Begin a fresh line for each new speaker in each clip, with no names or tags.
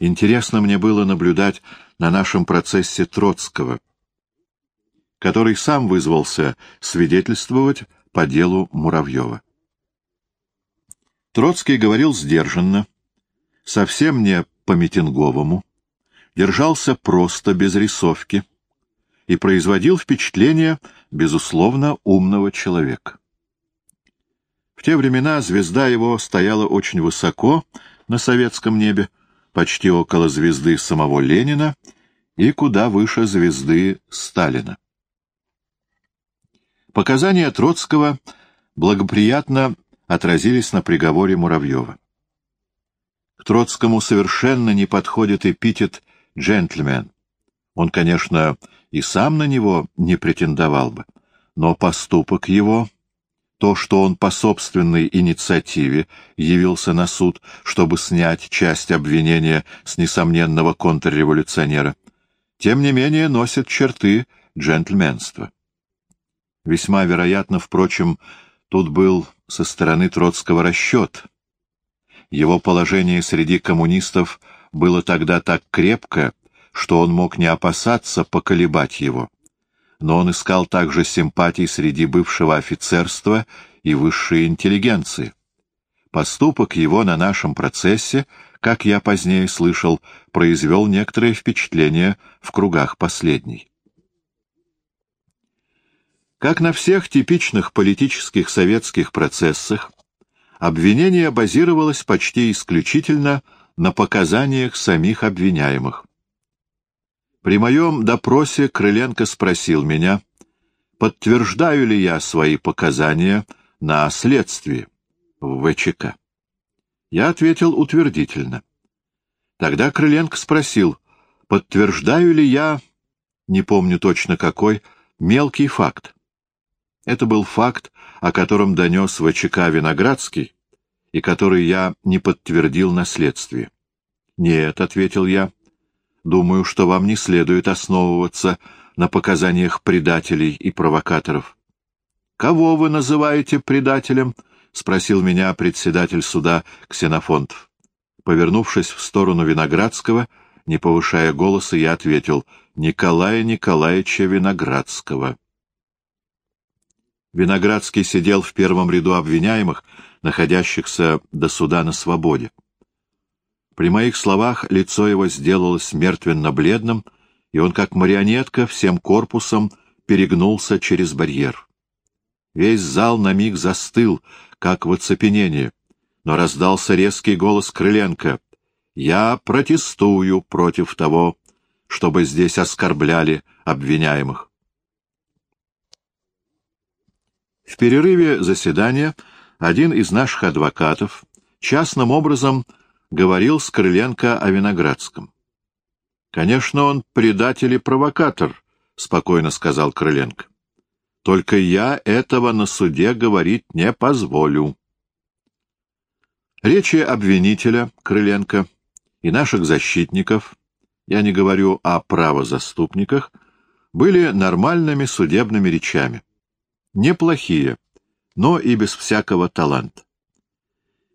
Интересно мне было наблюдать на нашем процессе Троцкого, который сам вызвался свидетельствовать по делу Муравьева. Троцкий говорил сдержанно, совсем не по-митинговому, держался просто, без рисовки и производил впечатление, безусловно, умного человека. В те времена звезда его стояла очень высоко на советском небе, почти около звезды самого Ленина и куда выше звезды Сталина. Показания Троцкого благоприятно отразились на приговоре Муравьева. К Троцкому совершенно не подходит эпитет «джентльмен». Он, конечно, и сам на него не претендовал бы, но поступок его, то, что он по собственной инициативе явился на суд, чтобы снять часть обвинения с несомненного контрреволюционера, тем не менее носит черты джентльменства. Весьма вероятно, впрочем, тут был со стороны Троцкого расчет. Его положение среди коммунистов было тогда так крепко, что он мог не опасаться поколебать его. Но он искал также симпатий среди бывшего офицерства и высшей интеллигенции. Поступок его на нашем процессе, как я позднее слышал, произвел некоторое впечатление в кругах последней. Как на всех типичных политических советских процессах, обвинение базировалось почти исключительно на показаниях самих обвиняемых. При моем допросе Крыленко спросил меня, подтверждаю ли я свои показания на следствии в ВЧК. Я ответил утвердительно. Тогда Крыленко спросил, подтверждаю ли я, не помню точно какой, мелкий факт. Это был факт, о котором донес ВЧК Виноградский, и который я не подтвердил на следствии. «Нет», — ответил я, — Думаю, что вам не следует основываться на показаниях предателей и провокаторов. — Кого вы называете предателем? — спросил меня председатель суда Ксенофонтов. Повернувшись в сторону Виноградского, не повышая голоса, я ответил «Николая Николаевича Виноградского». Виноградский сидел в первом ряду обвиняемых, находящихся до суда на свободе. При моих словах лицо его сделалось мертвенно-бледным, и он, как марионетка, всем корпусом перегнулся через барьер. Весь зал на миг застыл, как в оцепенении, но раздался резкий голос Крыленко. «Я протестую против того, чтобы здесь оскорбляли обвиняемых». В перерыве заседания один из наших адвокатов частным образом говорил с Крыленко о Виноградском. «Конечно, он предатель и провокатор», — спокойно сказал Крыленко. «Только я этого на суде говорить не позволю». Речи обвинителя Крыленко и наших защитников, я не говорю о правозаступниках, были нормальными судебными речами. Неплохие, но и без всякого таланта.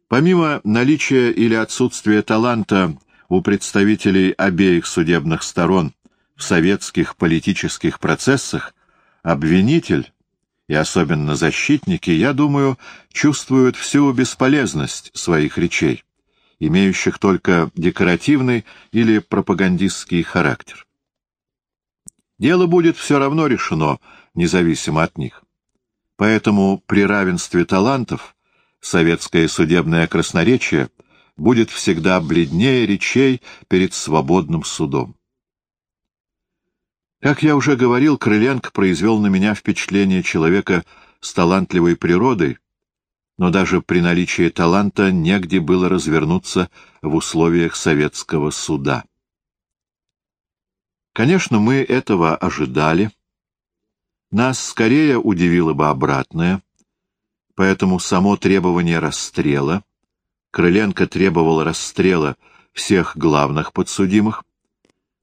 Помимо наличия или отсутствия таланта у представителей обеих судебных сторон в советских политических процессах, обвинитель и особенно защитники, я думаю, чувствуют всю бесполезность своих речей, имеющих только декоративный или пропагандистский характер. Дело будет все равно решено, независимо от них. Поэтому при равенстве талантов советское судебное красноречие будет всегда бледнее речей перед свободным судом. Как я уже говорил, Крыленко произвел на меня впечатление человека с талантливой природой, но даже при наличии таланта негде было развернуться в условиях советского суда. Конечно, мы этого ожидали. Нас скорее удивило бы обратное — поэтому само требование расстрела, Крыленко требовал расстрела всех главных подсудимых,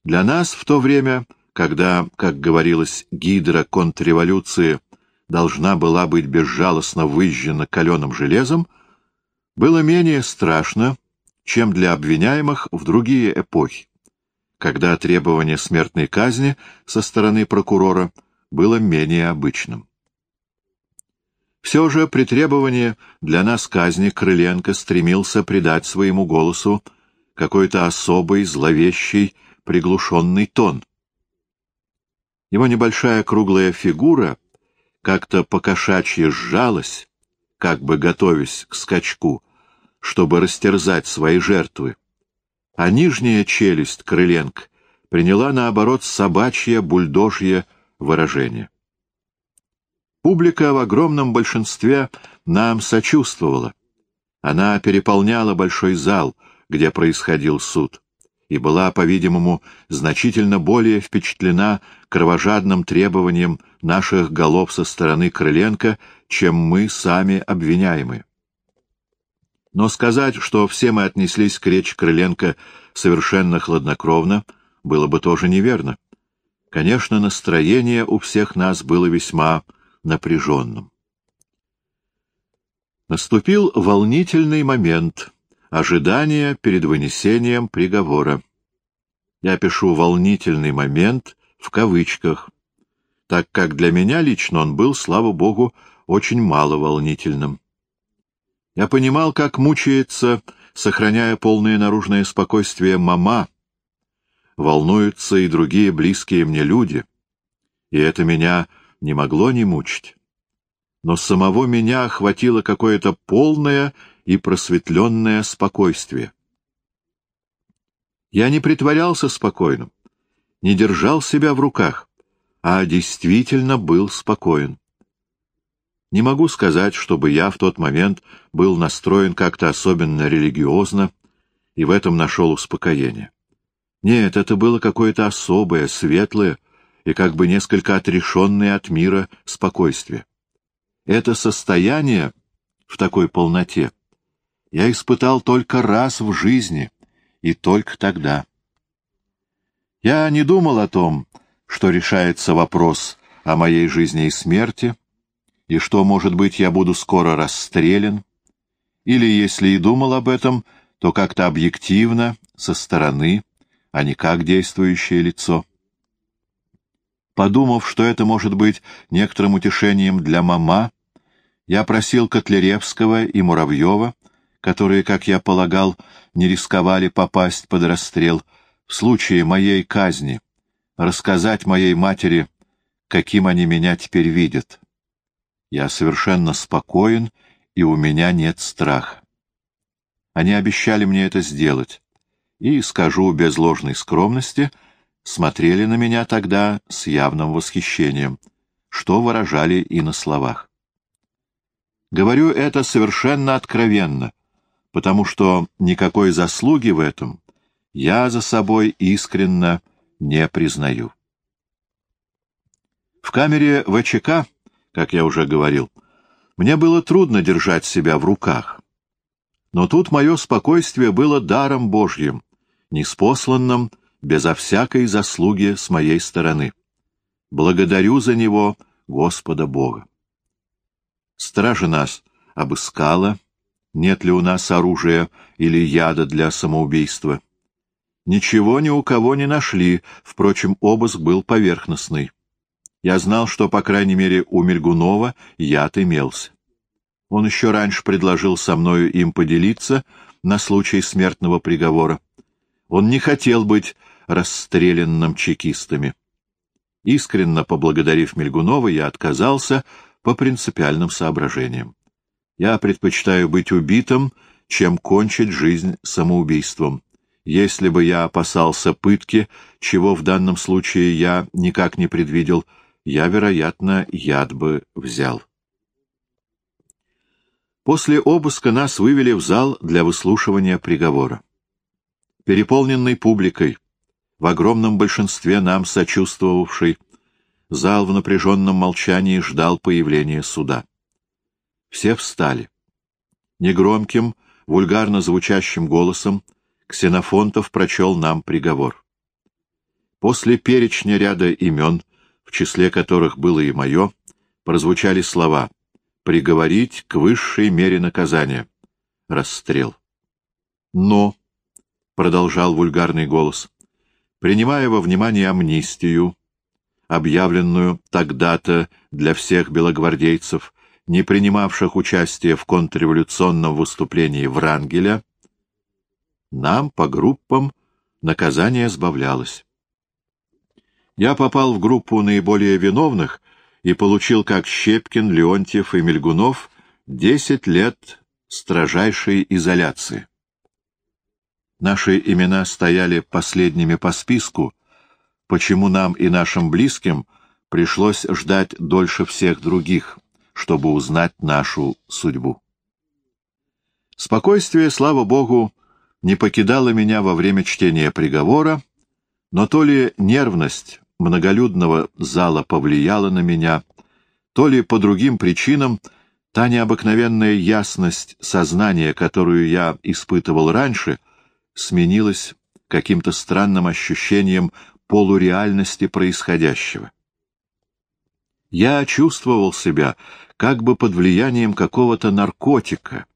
для нас в то время, когда, как говорилось, гидра контрреволюции должна была быть безжалостно выжжена каленым железом, было менее страшно, чем для обвиняемых в другие эпохи, когда требование смертной казни со стороны прокурора было менее обычным. Все же при требовании для нас казни Крыленко стремился придать своему голосу какой-то особый, зловещий, приглушенный тон. Его небольшая круглая фигура как-то покошачьи сжалась, как бы готовясь к скачку, чтобы растерзать свои жертвы, а нижняя челюсть Крыленко приняла, наоборот, собачье, бульдожье выражение. Публика в огромном большинстве нам сочувствовала. Она переполняла большой зал, где происходил суд, и была, по-видимому, значительно более впечатлена кровожадным требованием наших голов со стороны Крыленко, чем мы сами обвиняемые. Но сказать, что все мы отнеслись к речи Крыленко совершенно хладнокровно, было бы тоже неверно. Конечно, настроение у всех нас было весьма напряженным. Наступил волнительный момент ожидания перед вынесением приговора. Я пишу «волнительный момент» в кавычках, так как для меня лично он был, слава богу, очень мало волнительным. Я понимал, как мучается, сохраняя полное наружное спокойствие, мама. Волнуются и другие близкие мне люди, и это меня не могло не мучить. Но самого меня охватило какое-то полное и просветленное спокойствие. Я не притворялся спокойным, не держал себя в руках, а действительно был спокоен. Не могу сказать, чтобы я в тот момент был настроен как-то особенно религиозно и в этом нашел успокоение. Нет, это было какое-то особое, светлое, и как бы несколько отрешенное от мира спокойствие. Это состояние в такой полноте я испытал только раз в жизни, и только тогда. Я не думал о том, что решается вопрос о моей жизни и смерти, и что, может быть, я буду скоро расстрелян, или, если и думал об этом, то как-то объективно, со стороны, а не как действующее лицо. Подумав, что это может быть некоторым утешением для мама, я просил Котляревского и Муравьева, которые, как я полагал, не рисковали попасть под расстрел, в случае моей казни, рассказать моей матери, каким они меня теперь видят. Я совершенно спокоен, и у меня нет страха. Они обещали мне это сделать, и, скажу без ложной скромности, — смотрели на меня тогда с явным восхищением, что выражали и на словах. Говорю это совершенно откровенно, потому что никакой заслуги в этом я за собой искренно не признаю. В камере ВЧК, как я уже говорил, мне было трудно держать себя в руках. Но тут мое спокойствие было даром Божьим, неспосланным, безо всякой заслуги с моей стороны. Благодарю за него Господа Бога. Стража нас обыскала, нет ли у нас оружия или яда для самоубийства. Ничего ни у кого не нашли, впрочем, обыск был поверхностный. Я знал, что, по крайней мере, у Мельгунова яд имелся. Он еще раньше предложил со мною им поделиться на случай смертного приговора. Он не хотел быть расстрелянным чекистами. Искренно поблагодарив Мельгунова, я отказался по принципиальным соображениям. Я предпочитаю быть убитым, чем кончить жизнь самоубийством. Если бы я опасался пытки, чего в данном случае я никак не предвидел, я, вероятно, яд бы взял. После обыска нас вывели в зал для выслушивания приговора переполненной публикой, в огромном большинстве нам сочувствовавший, зал в напряженном молчании ждал появления суда. Все встали. Негромким, вульгарно звучащим голосом Ксенофонтов прочел нам приговор. После перечня ряда имен, в числе которых было и мое, прозвучали слова «приговорить к высшей мере наказания» — расстрел. Но продолжал вульгарный голос, — принимая во внимание амнистию, объявленную тогда-то для всех белогвардейцев, не принимавших участие в контрреволюционном выступлении Врангеля, нам по группам наказание сбавлялось. Я попал в группу наиболее виновных и получил, как Щепкин, Леонтьев и Мельгунов, десять лет строжайшей изоляции. Наши имена стояли последними по списку, почему нам и нашим близким пришлось ждать дольше всех других, чтобы узнать нашу судьбу. Спокойствие, слава Богу, не покидало меня во время чтения приговора, но то ли нервность многолюдного зала повлияла на меня, то ли по другим причинам та необыкновенная ясность сознания, которую я испытывал раньше, сменилась каким-то странным ощущением полуреальности происходящего. Я чувствовал себя как бы под влиянием какого-то наркотика,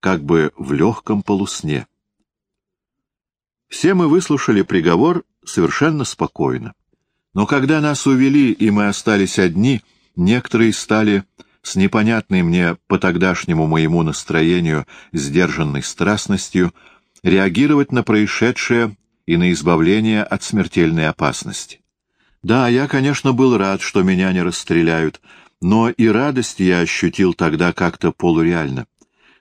как бы в легком полусне. Все мы выслушали приговор совершенно спокойно. Но когда нас увели, и мы остались одни, некоторые стали с непонятной мне по тогдашнему моему настроению сдержанной страстностью реагировать на происшедшее и на избавление от смертельной опасности. Да, я, конечно, был рад, что меня не расстреляют, но и радость я ощутил тогда как-то полуреально.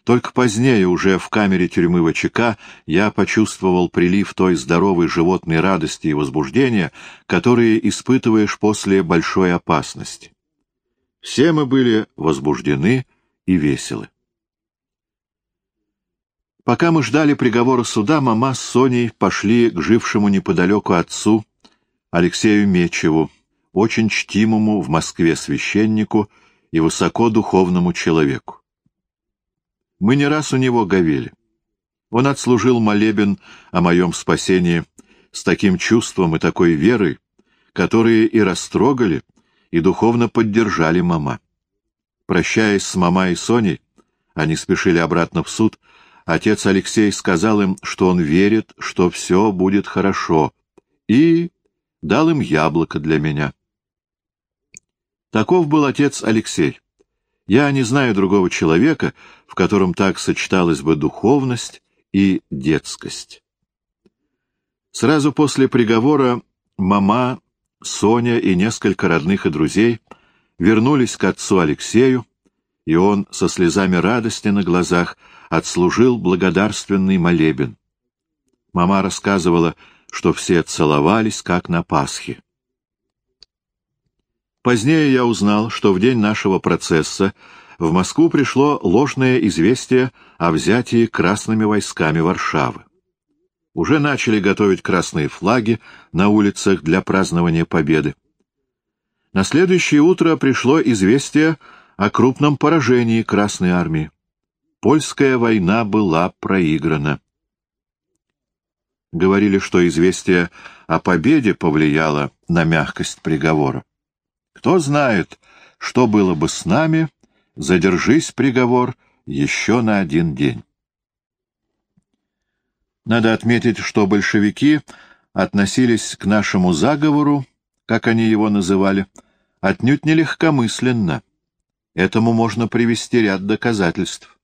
Только позднее, уже в камере тюрьмы ВЧК, я почувствовал прилив той здоровой животной радости и возбуждения, которые испытываешь после большой опасности. Все мы были возбуждены и веселы. Пока мы ждали приговора суда, мама с Соней пошли к жившему неподалеку отцу Алексею Мечеву, очень чтимому в Москве священнику и высоко духовному человеку. Мы не раз у него говели. Он отслужил молебен о моем спасении с таким чувством и такой верой, которые и растрогали, и духовно поддержали мама. Прощаясь с мама и Соней, они спешили обратно в суд, отец Алексей сказал им, что он верит, что все будет хорошо, и дал им яблоко для меня. Таков был отец Алексей. Я не знаю другого человека, в котором так сочеталась бы духовность и детскость. Сразу после приговора мама, Соня и несколько родных и друзей вернулись к отцу Алексею, и он со слезами радости на глазах отслужил благодарственный молебен. Мама рассказывала, что все целовались, как на Пасхе. Позднее я узнал, что в день нашего процесса в Москву пришло ложное известие о взятии красными войсками Варшавы. Уже начали готовить красные флаги на улицах для празднования победы. На следующее утро пришло известие о крупном поражении Красной армии. Польская война была проиграна. Говорили, что известие о победе повлияло на мягкость приговора. Кто знает, что было бы с нами, задержись приговор еще на один день. Надо отметить, что большевики относились к нашему заговору, как они его называли, отнюдь не легкомысленно. Этому можно привести ряд доказательств.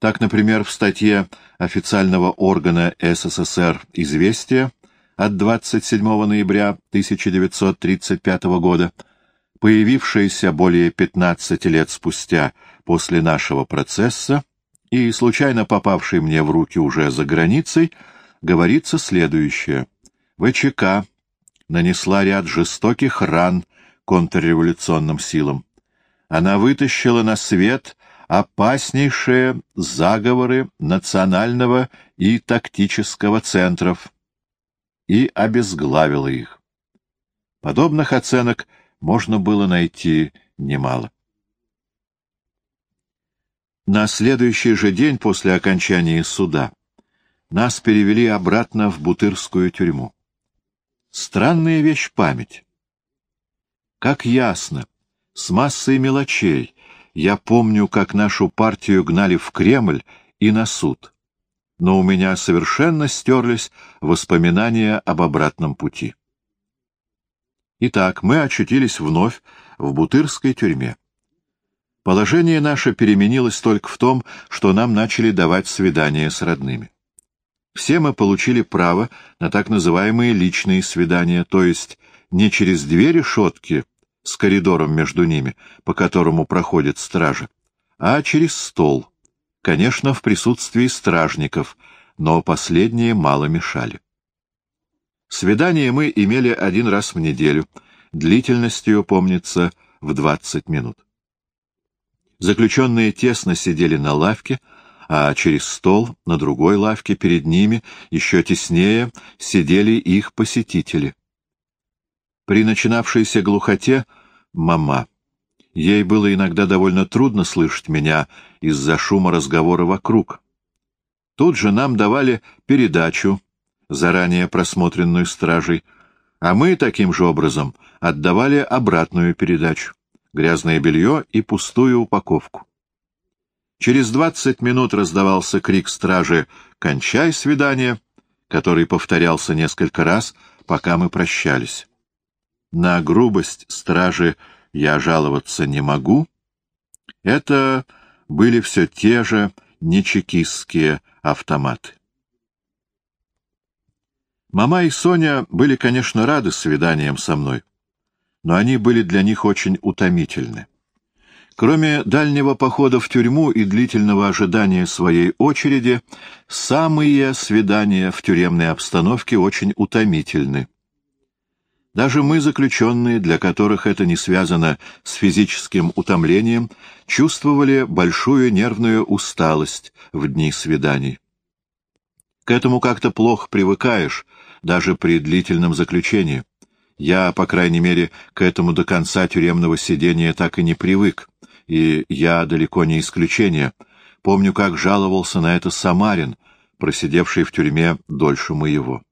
Так, например, в статье официального органа СССР «Известия» от 27 ноября 1935 года появившаяся более 15 лет спустя после нашего процесса и случайно попавшей мне в руки уже за границей, говорится следующее. ВЧК нанесла ряд жестоких ран контрреволюционным силам. Она вытащила на свет опаснейшие заговоры национального и тактического центров и обезглавила их. Подобных оценок – можно было найти немало. На следующий же день после окончания суда нас перевели обратно в Бутырскую тюрьму. Странная вещь память. Как ясно, с массой мелочей, я помню, как нашу партию гнали в Кремль и на суд. но у меня совершенно стерлись воспоминания об обратном пути. Итак, мы очутились вновь в Бутырской тюрьме. Положение наше переменилось только в том, что нам начали давать свидания с родными. Все мы получили право на так называемые личные свидания, то есть не через две решетки с коридором между ними, по которому проходит стража, а через стол, конечно, в присутствии стражников, но последние мало мешали. Свидание мы имели один раз в неделю, длительностью, помнится, в двадцать минут. Заключенные тесно сидели на лавке, а через стол, на другой лавке перед ними, еще теснее, сидели их посетители. При начинавшейся глухоте — мама. Ей было иногда довольно трудно слышать меня из-за шума разговора вокруг. Тут же нам давали передачу, заранее просмотренную стражей, а мы таким же образом отдавали обратную передачу — грязное белье и пустую упаковку. Через двадцать минут раздавался крик стражи «Кончай свидание», который повторялся несколько раз, пока мы прощались. На грубость стражи я жаловаться не могу. Это были все те же нечекистские автоматы. Мама и Соня были, конечно, рады свиданиям со мной, но они были для них очень утомительны. Кроме дальнего похода в тюрьму и длительного ожидания своей очереди, самые свидания в тюремной обстановке очень утомительны. Даже мы, заключенные, для которых это не связано с физическим утомлением, чувствовали большую нервную усталость в дни свиданий. К этому как-то плохо привыкаешь, даже при длительном заключении. Я, по крайней мере, к этому до конца тюремного сидения так и не привык, и я далеко не исключение. Помню, как жаловался на это Самарин, просидевший в тюрьме дольше моего.